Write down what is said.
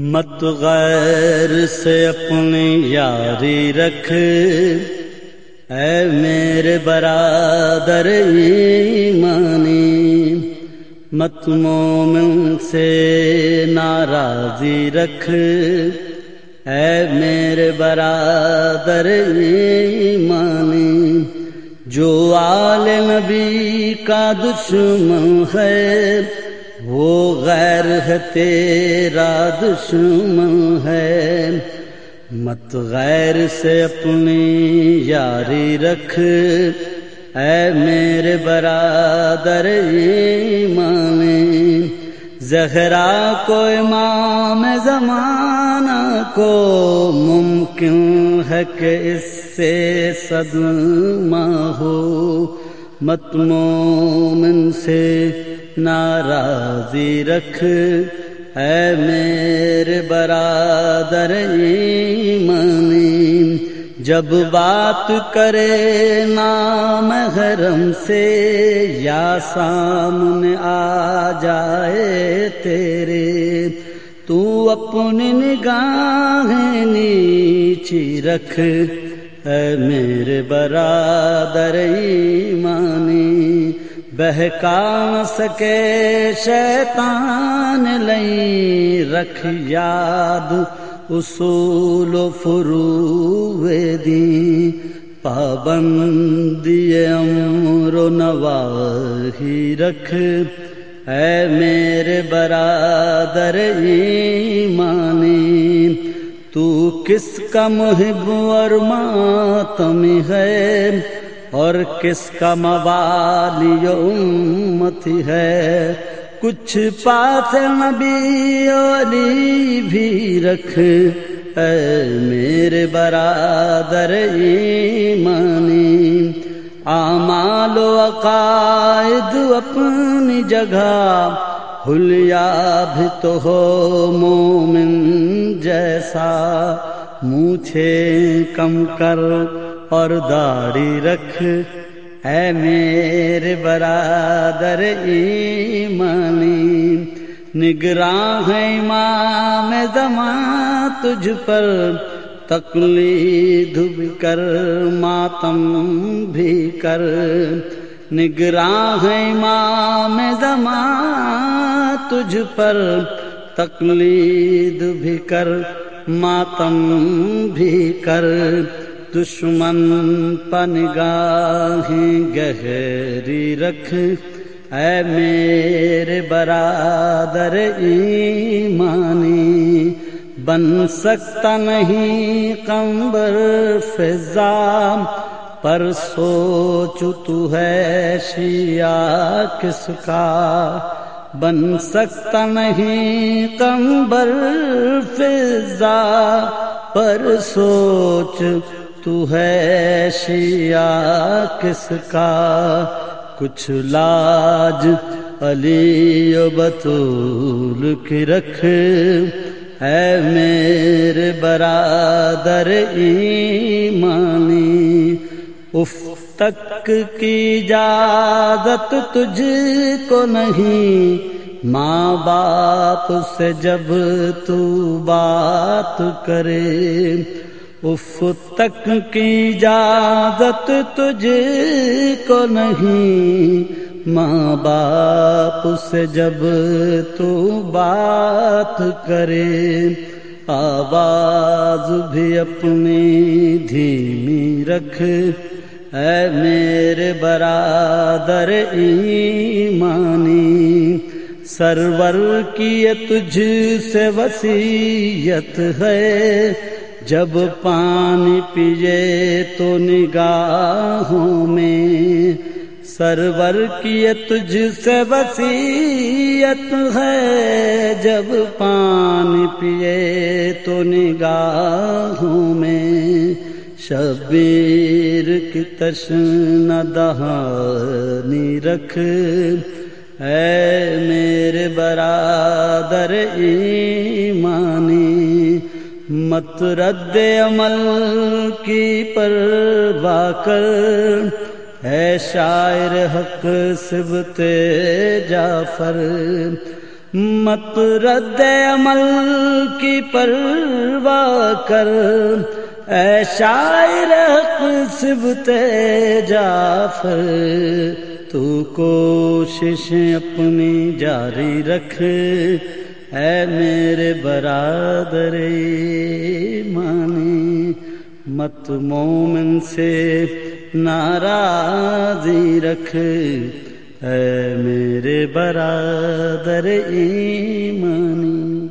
مت غیر سے اپنی یاری رکھ۔ اے میرے برادر ایمانی، مت مومن سے ناراضی رکھ۔ اے میرے برادر ایمانی، جو آل نبی کا دشمن ہے وہ غیر ہے تیرا دشمن ہے۔ مت غیر سے اپنی یاری رکھ۔ اے میرے برادر ایمان، زہرا کو امام زمانہ کو ممکن ہے کہ اس سے صدمہ ہو۔ مت مومن سے ناراضی رکھ۔ اے میرے برادر ایمانی جب بات کرے نام حرم سے یا سامنے آ جائے تیرے، تو اپنی نگاہیں نیچی رکھ۔ اے میرے برادر ایمانی بہکا نہ سکے شیطان لئی رکھ یاد اصول و فرو دی۔ پابندی امر و نواہی رکھ۔ اے میرے برادر ایمانی، تو کس کا محب اور ماتم ہے؟ اور کس کا موالی امتی ہے؟ کچھ پاس نبی علی بھی رکھ۔ اے میرے برادر ایمانی آمال و عقائد اپنی جگہ۔ حلیا بھی تو ہو مومن جیسا مونچھے کم کر۔ اور داڑھی رکھ۔ اے میرے برادر ایمانی، نگراں ہے امام زمان تجھ پر۔ تقلید بھی کر، ماتم بھی کر۔ نگراں ہے امام زمان تجھ پر۔ تقلید بھی کر، ماتم بھی کر۔ دشمن پنگاہیں گہری رکھ۔ اے میرے برادر ایمانی، بن سکتا نہیں کمبر فضا۔ پر سوچ تو ہے شیعہ کس کا؟ بن سکتا نہیں کمبر فضا۔ پر سوچ تو ہے شیعہ کس کا؟ کچھ لاج علی و بطول کی رکھ۔ اے میرے برادر ایمانی، اف تک کی اجازت تجھ کو نہیں۔ ماں باپ سے جب تو بات کرے اف تک کی اجازت تجھ کو نہیں، ماں باپ سے جب تو بات کرے، آواز بھی اپنی دھیمی رکھ۔ اے میرے برادر ایمانی، سرور کی تجھ سے وسیعت ہے۔ جب پانی پیے تو نگاہوں میں سرور کی تجھ سے وسیعت ہے۔ جب پانی پیے تو نگاہوں میں شبیر کی تشن دہانی رکھ۔ اے میرے برادر ایمانی مت رد عمل کی پروا کر۔ اے شاعر حق سبتے جعفر، مت رد عمل کی پرواہ کر۔ اے شاعر سبت جعفر، تو کوشش اپنی جاری رکھ۔ اے میرے برادر مانی مت مومن سے ناراضی رکھ۔ اے میرے برادر ایمانی